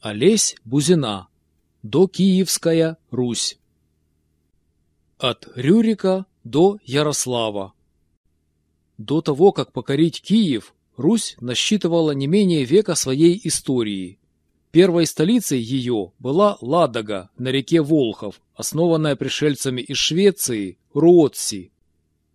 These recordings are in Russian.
Олесь Бузина. До Киевская Русь. От Рюрика до Ярослава. До того, как покорить Киев, Русь насчитывала не менее века своей истории. Первой столицей ее была Ладога на реке Волхов, основанная пришельцами из Швеции, Руотси.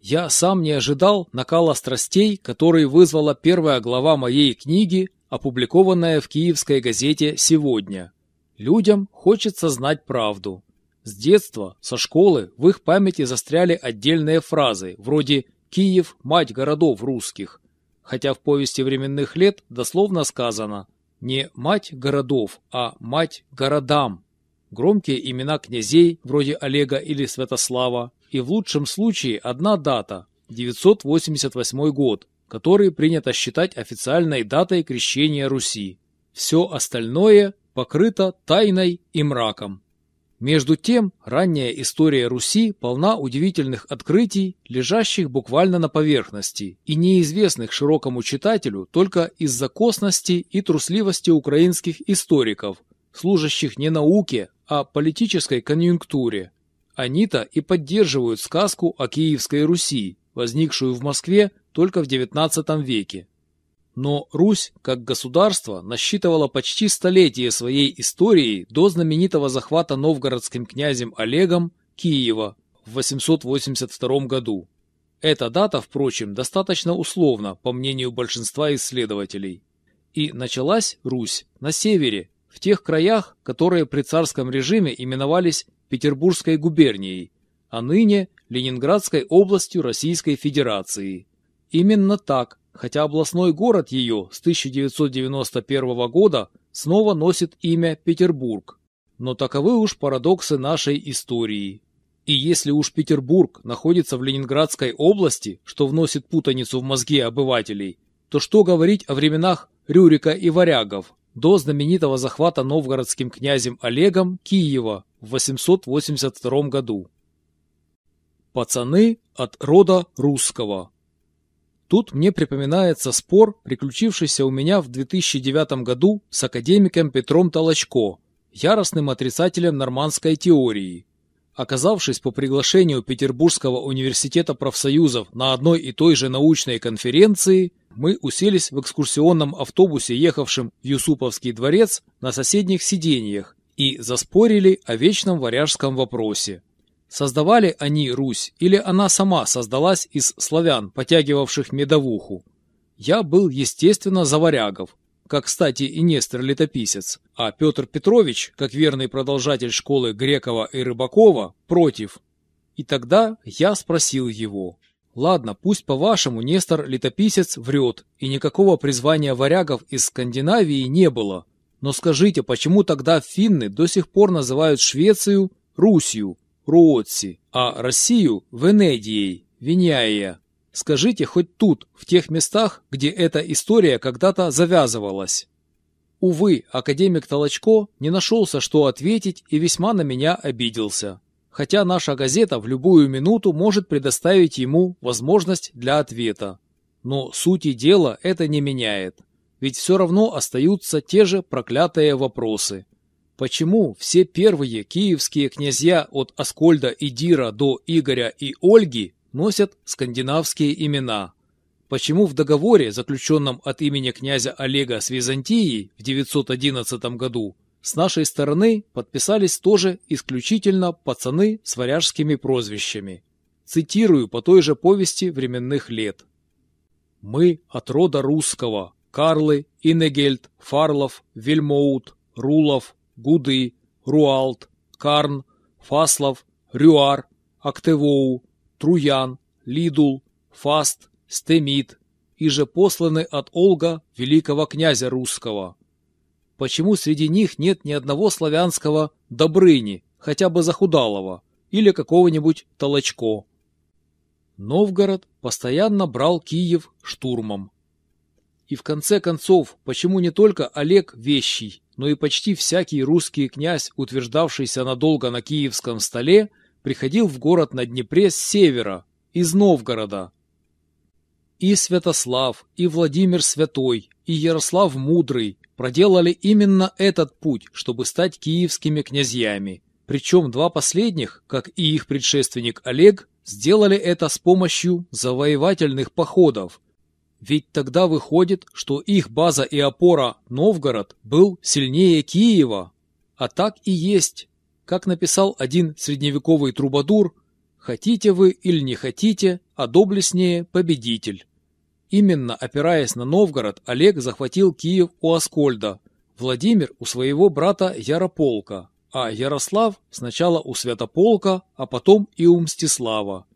Я сам не ожидал накала страстей, который вызвала первая глава моей книги, опубликованная в киевской газете «Сегодня». Людям хочется знать правду. С детства, со школы, в их памяти застряли отдельные фразы, вроде «Киев – мать городов русских», хотя в повести временных лет дословно сказано не «мать городов», а «мать городам». Громкие имена князей, вроде Олега или Святослава, и в лучшем случае одна дата – 988 год, который принято считать официальной датой крещения Руси. Все остальное покрыто тайной и мраком. Между тем, ранняя история Руси полна удивительных открытий, лежащих буквально на поверхности и неизвестных широкому читателю только из-за косности и трусливости украинских историков, служащих не науке, а политической конъюнктуре. Они-то и поддерживают сказку о Киевской Руси, возникшую в Москве только в XIX веке. Но Русь, как государство, насчитывала почти столетие своей истории до знаменитого захвата новгородским князем Олегом Киева в 882 году. Эта дата, впрочем, достаточно условна, по мнению большинства исследователей. И началась Русь на севере, в тех краях, которые при царском режиме именовались Петербургской губернией, а ныне Ленинградской областью Российской Федерации. Именно так хотя областной город ее с 1991 года снова носит имя Петербург. Но таковы уж парадоксы нашей истории. И если уж Петербург находится в Ленинградской области, что вносит путаницу в мозги обывателей, то что говорить о временах Рюрика и Варягов, до знаменитого захвата новгородским князем Олегом Киева в 882 году. Пацаны от рода русского Тут мне припоминается спор, приключившийся у меня в 2009 году с академиком Петром Толочко, яростным отрицателем нормандской теории. Оказавшись по приглашению Петербургского университета профсоюзов на одной и той же научной конференции, мы уселись в экскурсионном автобусе, ехавшем в Юсуповский дворец, на соседних сиденьях и заспорили о вечном варяжском вопросе. Создавали они Русь или она сама создалась из славян, потягивавших медовуху? Я был, естественно, за варягов, как, кстати, и Нестор Летописец, а Петр Петрович, как верный продолжатель школы Грекова и Рыбакова, против. И тогда я спросил его, ладно, пусть по-вашему Нестор Летописец врет, и никакого призвания варягов из Скандинавии не было, но скажите, почему тогда финны до сих пор называют Швецию Русью, Руотси, а Россию – Венедией, Виняя. Скажите хоть тут, в тех местах, где эта история когда-то завязывалась. Увы, академик Толочко не нашелся, что ответить, и весьма на меня обиделся. Хотя наша газета в любую минуту может предоставить ему возможность для ответа. Но сути дела это не меняет. Ведь все равно остаются те же проклятые вопросы. Почему все первые киевские князья от Аскольда и Дира до Игоря и Ольги носят скандинавские имена? Почему в договоре, заключенном от имени князя Олега с Византией в 911 году, с нашей стороны подписались тоже исключительно пацаны с варяжскими прозвищами? Цитирую по той же повести временных лет. «Мы от рода русского, Карлы, Инегельд, Фарлов, Вельмоут, Рулов, Гуды, Руалт, Карн, Фаслов, Рюар, Актевоу, Труян, Лидул, Фаст, Стемит, и же посланы от Олга, великого князя русского. Почему среди них нет ни одного славянского Добрыни, хотя бы захудалого, или какого-нибудь Толочко? Новгород постоянно брал Киев штурмом. И в конце концов, почему не только Олег Вещий, но и почти всякий русский князь, утверждавшийся надолго на киевском столе, приходил в город на Днепре с севера, из Новгорода. И Святослав, и Владимир Святой, и Ярослав Мудрый проделали именно этот путь, чтобы стать киевскими князьями. Причем два последних, как и их предшественник Олег, сделали это с помощью завоевательных походов. Ведь тогда выходит, что их база и опора Новгород был сильнее Киева. А так и есть. Как написал один средневековый трубадур, «Хотите вы или не хотите, а доблестнее победитель». Именно опираясь на Новгород, Олег захватил Киев у Аскольда, Владимир у своего брата Ярополка, а Ярослав сначала у Святополка, а потом и у Мстислава.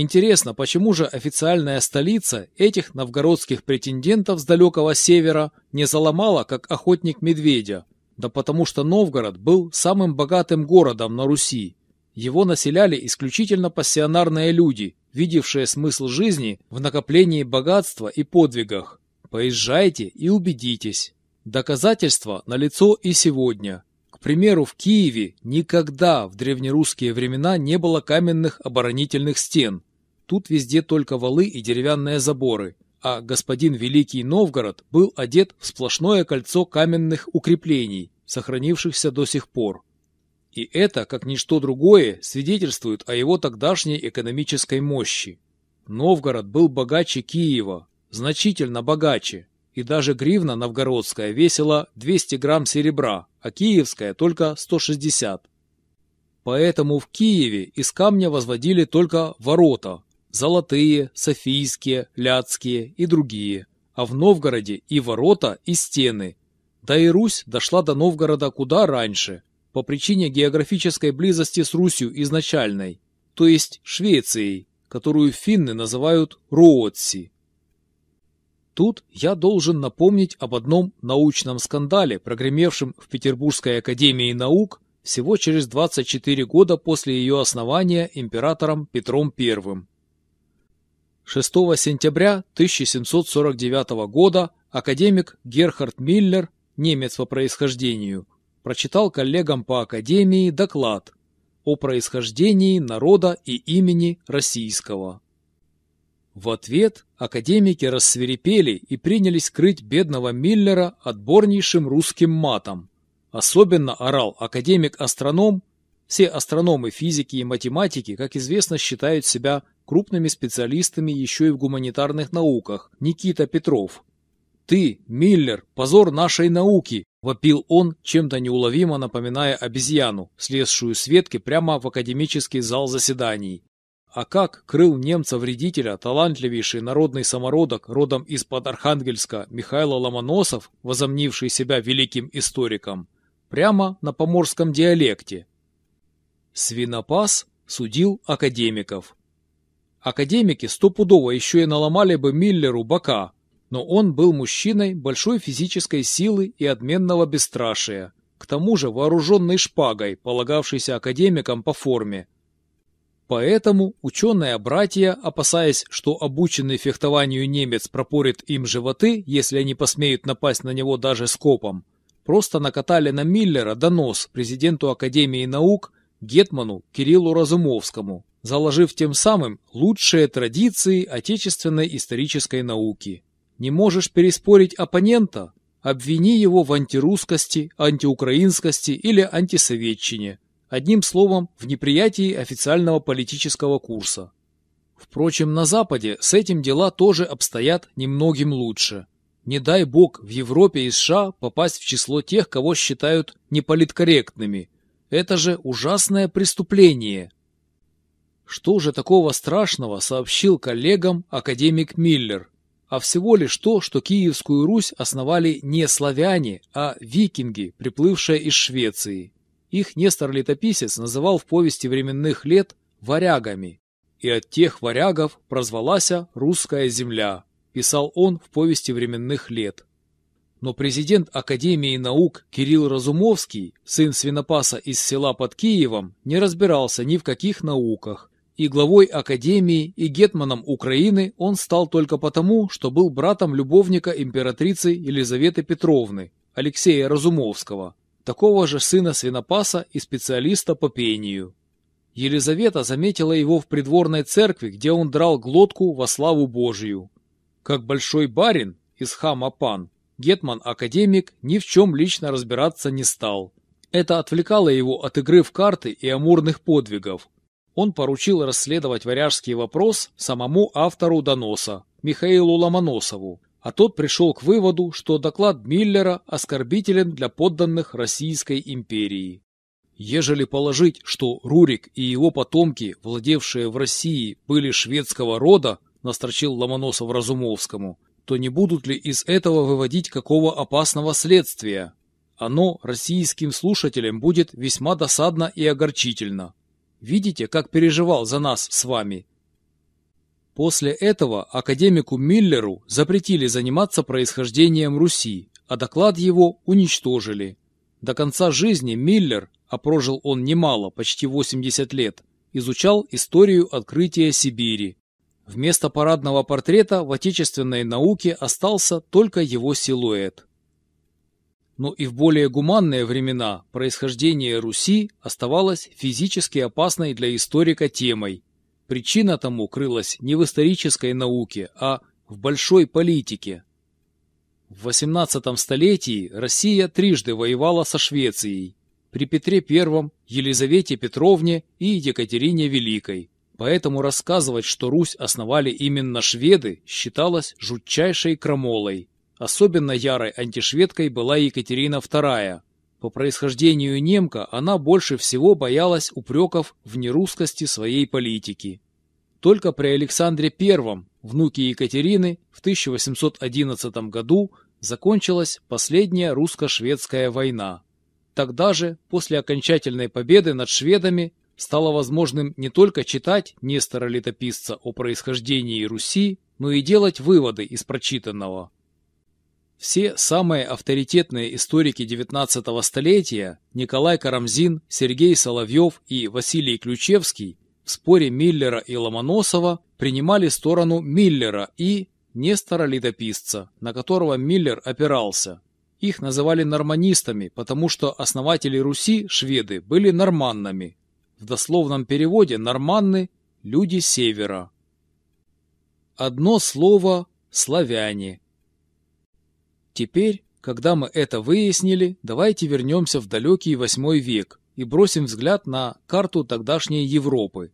Интересно, почему же официальная столица этих новгородских претендентов с далекого севера не заломала, как охотник медведя? Да потому что Новгород был самым богатым городом на Руси. Его населяли исключительно пассионарные люди, видевшие смысл жизни в накоплении богатства и подвигах. Поезжайте и убедитесь. Доказательства налицо и сегодня. К примеру, в Киеве никогда в древнерусские времена не было каменных оборонительных стен. Тут везде только валы и деревянные заборы, а господин Великий Новгород был одет в сплошное кольцо каменных укреплений, сохранившихся до сих пор. И это, как ничто другое, свидетельствует о его тогдашней экономической мощи. Новгород был богаче Киева, значительно богаче, и даже гривна новгородская весила 200 грамм серебра, а киевская только 160. Поэтому в Киеве из камня возводили только ворота – золотые, софийские, ляцкие и другие, а в Новгороде и ворота, и стены. Да и Русь дошла до Новгорода куда раньше, по причине географической близости с Русью изначальной, то есть Швецией, которую финны называют Руотси. Тут я должен напомнить об одном научном скандале, прогремевшем в Петербургской академии наук всего через 24 года после ее основания императором Петром I. 6 сентября 1749 года академик Герхард Миллер, немец по происхождению, прочитал коллегам по Академии доклад о происхождении народа и имени российского. В ответ академики рассверепели и принялись крыть бедного Миллера отборнейшим русским матом. Особенно орал академик-астроном, все астрономы, физики и математики, как известно, считают себя крупными специалистами еще и в гуманитарных науках, Никита Петров. «Ты, Миллер, позор нашей науки!» – вопил он, чем-то неуловимо напоминая обезьяну, слезшую с ветки прямо в академический зал заседаний. А как крыл немца-вредителя талантливейший народный самородок родом из-под Архангельска Михаил Ломоносов, возомнивший себя великим историком, прямо на поморском диалекте. Свинопас судил академиков. Академики стопудово еще и наломали бы Миллеру бока, но он был мужчиной большой физической силы и отменного бесстрашия, к тому же вооруженной шпагой, полагавшейся академикам по форме. Поэтому ученые-братья, опасаясь, что обученный фехтованию немец пропорит им животы, если они посмеют напасть на него даже скопом, просто накатали на Миллера донос президенту Академии наук Гетману Кириллу Разумовскому, заложив тем самым лучшие традиции отечественной исторической науки. Не можешь переспорить оппонента? Обвини его в антирусскости, антиукраинскости или антисоветчине. Одним словом, в неприятии официального политического курса. Впрочем, на Западе с этим дела тоже обстоят немногим лучше. Не дай бог в Европе и США попасть в число тех, кого считают неполиткорректными. Это же ужасное преступление. Что же такого страшного сообщил коллегам академик Миллер, а всего лишь то, что Киевскую Русь основали не славяне, а викинги, приплывшие из Швеции. Их Нестор-летописец называл в повести временных лет «варягами». «И от тех варягов прозвалася русская земля», писал он в повести временных лет. Но президент Академии наук Кирилл Разумовский, сын свинопаса из села под Киевом, не разбирался ни в каких науках и главой Академии, и гетманом Украины он стал только потому, что был братом любовника императрицы Елизаветы Петровны, Алексея Разумовского, такого же сына свинопаса и специалиста по пению. Елизавета заметила его в придворной церкви, где он драл глотку во славу Божию. Как большой барин из хама пан, Гетман-академик ни в чем лично разбираться не стал. Это отвлекало его от игры в карты и амурных подвигов. Он поручил расследовать варяжский вопрос самому автору доноса, Михаилу Ломоносову, а тот пришел к выводу, что доклад Миллера оскорбителен для подданных Российской империи. Ежели положить, что Рурик и его потомки, владевшие в России, были шведского рода, настрочил Ломоносов Разумовскому, то не будут ли из этого выводить какого опасного следствия? Оно российским слушателям будет весьма досадно и огорчительно. Видите, как переживал за нас с вами После этого академику Миллеру запретили заниматься происхождением Руси, а доклад его уничтожили. До конца жизни Миллер, а прожил он немало, почти 80 лет, изучал историю открытия Сибири. Вместо парадного портрета в отечественной науке остался только его силуэт. Но и в более гуманные времена происхождение Руси оставалось физически опасной для историка темой – Причина тому крылась не в исторической науке, а в большой политике. В XVIII столетии Россия трижды воевала со Швецией. При Петре I, Елизавете Петровне и Екатерине Великой. Поэтому рассказывать, что Русь основали именно шведы, считалось жутчайшей крамолой. Особенно ярой антишведкой была Екатерина II, по происхождению немка она больше всего боялась упреков в нерусскости своей политики. Только при Александре I, внуке Екатерины, в 1811 году закончилась последняя русско-шведская война. Тогда же, после окончательной победы над шведами, стало возможным не только читать Нестора-летописца о происхождении Руси, но и делать выводы из прочитанного. Все самые авторитетные историки XIX столетия Николай Карамзин, Сергей Соловьев и Василий Ключевский в споре Миллера и Ломоносова принимали сторону Миллера и Нестора-летописца, на которого Миллер опирался. Их называли норманистами, потому что основатели Руси, шведы, были норманнами. В дословном переводе норманны – люди севера. Одно слово – славяне – Теперь, когда мы это выяснили, давайте вернемся в далекий восьмой век и бросим взгляд на карту тогдашней Европы.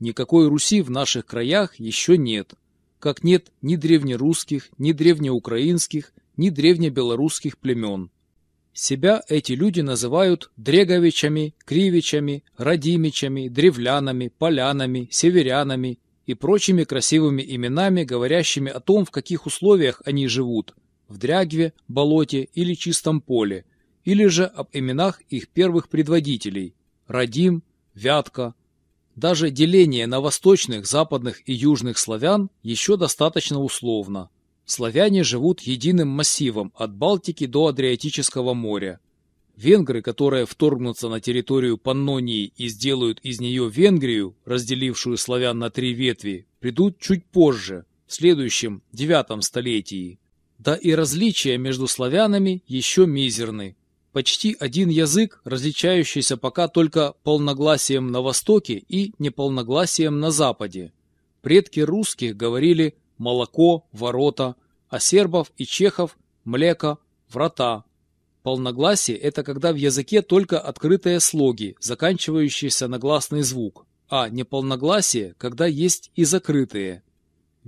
Никакой Руси в наших краях еще нет, как нет ни древнерусских, ни древнеукраинских, ни древнебелорусских племен. Себя эти люди называют Дреговичами, Кривичами, Радимичами, Древлянами, Полянами, Северянами и прочими красивыми именами, говорящими о том, в каких условиях они живут – в дрягве, болоте или чистом поле, или же об именах их первых предводителей – Радим, Вятка. Даже деление на восточных, западных и южных славян еще достаточно условно. Славяне живут единым массивом от Балтики до Адриатического моря. Венгры, которые вторгнутся на территорию Паннонии и сделают из нее Венгрию, разделившую славян на три ветви, придут чуть позже, в следующем, девятом столетии. Да и различия между славянами еще мизерны. Почти один язык, различающийся пока только полногласием на востоке и неполногласием на западе. Предки русских говорили «молоко», «ворота», а сербов и чехов «млеко», «врата». Полногласие – это когда в языке только открытые слоги, заканчивающиеся на гласный звук, а неполногласие – когда есть и закрытые –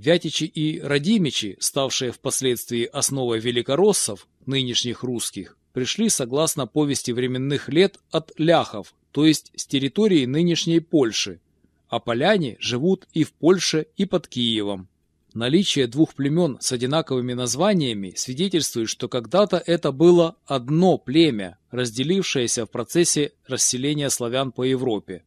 Вятичи и Радимичи, ставшие впоследствии основой великороссов, нынешних русских, пришли согласно повести временных лет от ляхов, то есть с территории нынешней Польши, а поляне живут и в Польше, и под Киевом. Наличие двух племен с одинаковыми названиями свидетельствует, что когда-то это было одно племя, разделившееся в процессе расселения славян по Европе.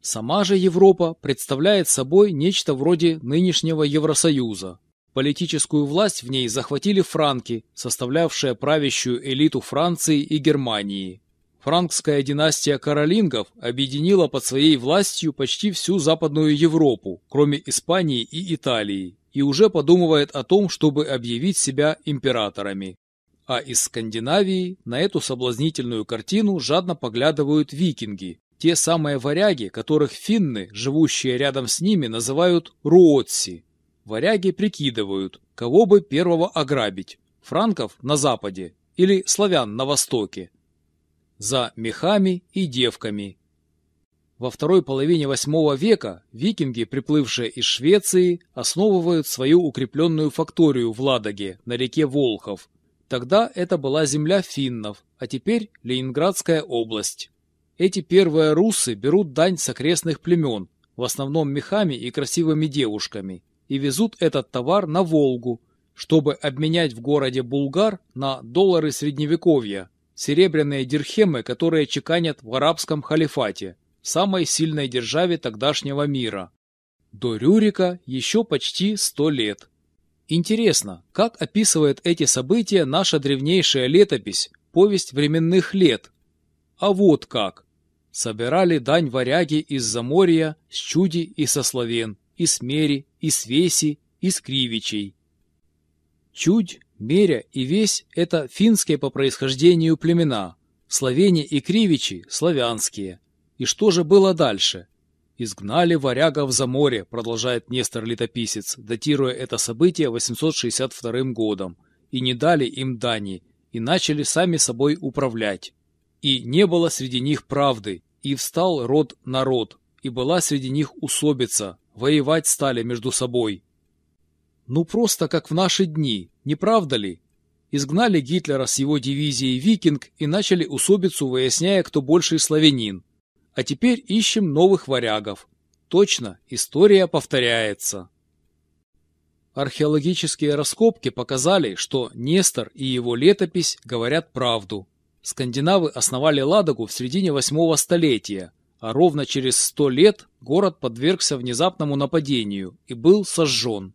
Сама же Европа представляет собой нечто вроде нынешнего Евросоюза. Политическую власть в ней захватили франки, составлявшие правящую элиту Франции и Германии. Франкская династия каролингов объединила под своей властью почти всю Западную Европу, кроме Испании и Италии, и уже подумывает о том, чтобы объявить себя императорами. А из Скандинавии на эту соблазнительную картину жадно поглядывают викинги, те самые варяги, которых финны, живущие рядом с ними, называют руотси. Варяги прикидывают, кого бы первого ограбить. франков на западе или славян на востоке. За мехами и девками. Во второй половине VIII века викинги, приплывшие из Швеции, основывают свою укрепленную факторию в Ладоге на реке Волхов. Тогда это была земля финнов, а теперь Ленинградская область. Эти первые руссы берут дань с окрестных племен, в основном мехами и красивыми девушками, и везут этот товар на Волгу, чтобы обменять в городе Булгар на доллары средневековья, серебряные дирхемы, которые чеканят в арабском халифате, самой сильной державе тогдашнего мира. До Рюрика еще почти сто лет. Интересно, как описывает эти события наша древнейшая летопись, повесть временных лет? А вот как. Собирали дань варяги из Заморья, с Чуди и со Словен, и с Мери, и с Веси, и с Кривичей. Чудь, Меря и Весь – это финские по происхождению племена, Словени и Кривичи – славянские – и что же было дальше? «Изгнали варягов за море», продолжает Нестор-летописец, датируя это событие 862 годом, и не дали им дани, и начали сами собой управлять. И не было среди них правды, и встал род народ, и была среди них усобица, воевать стали между собой. Ну просто как в наши дни, не правда ли? Изгнали Гитлера с его дивизией «Викинг» и начали усобицу, выясняя, кто больший славянин. А теперь ищем новых варягов. Точно, история повторяется. Археологические раскопки показали, что Нестор и его летопись говорят правду. Скандинавы основали Ладогу в середине восьмого столетия, а ровно через сто лет город подвергся внезапному нападению и был сожжен.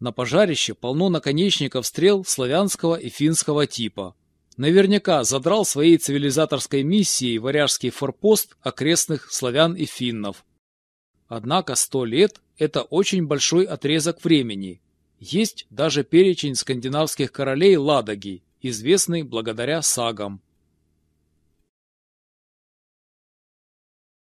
На пожарище полно наконечников стрел славянского и финского типа. Наверняка задрал своей цивилизаторской миссией варяжский форпост окрестных славян и финнов. Однако сто лет – это очень большой отрезок времени. Есть даже перечень скандинавских королей Ладоги, известный благодаря сагам.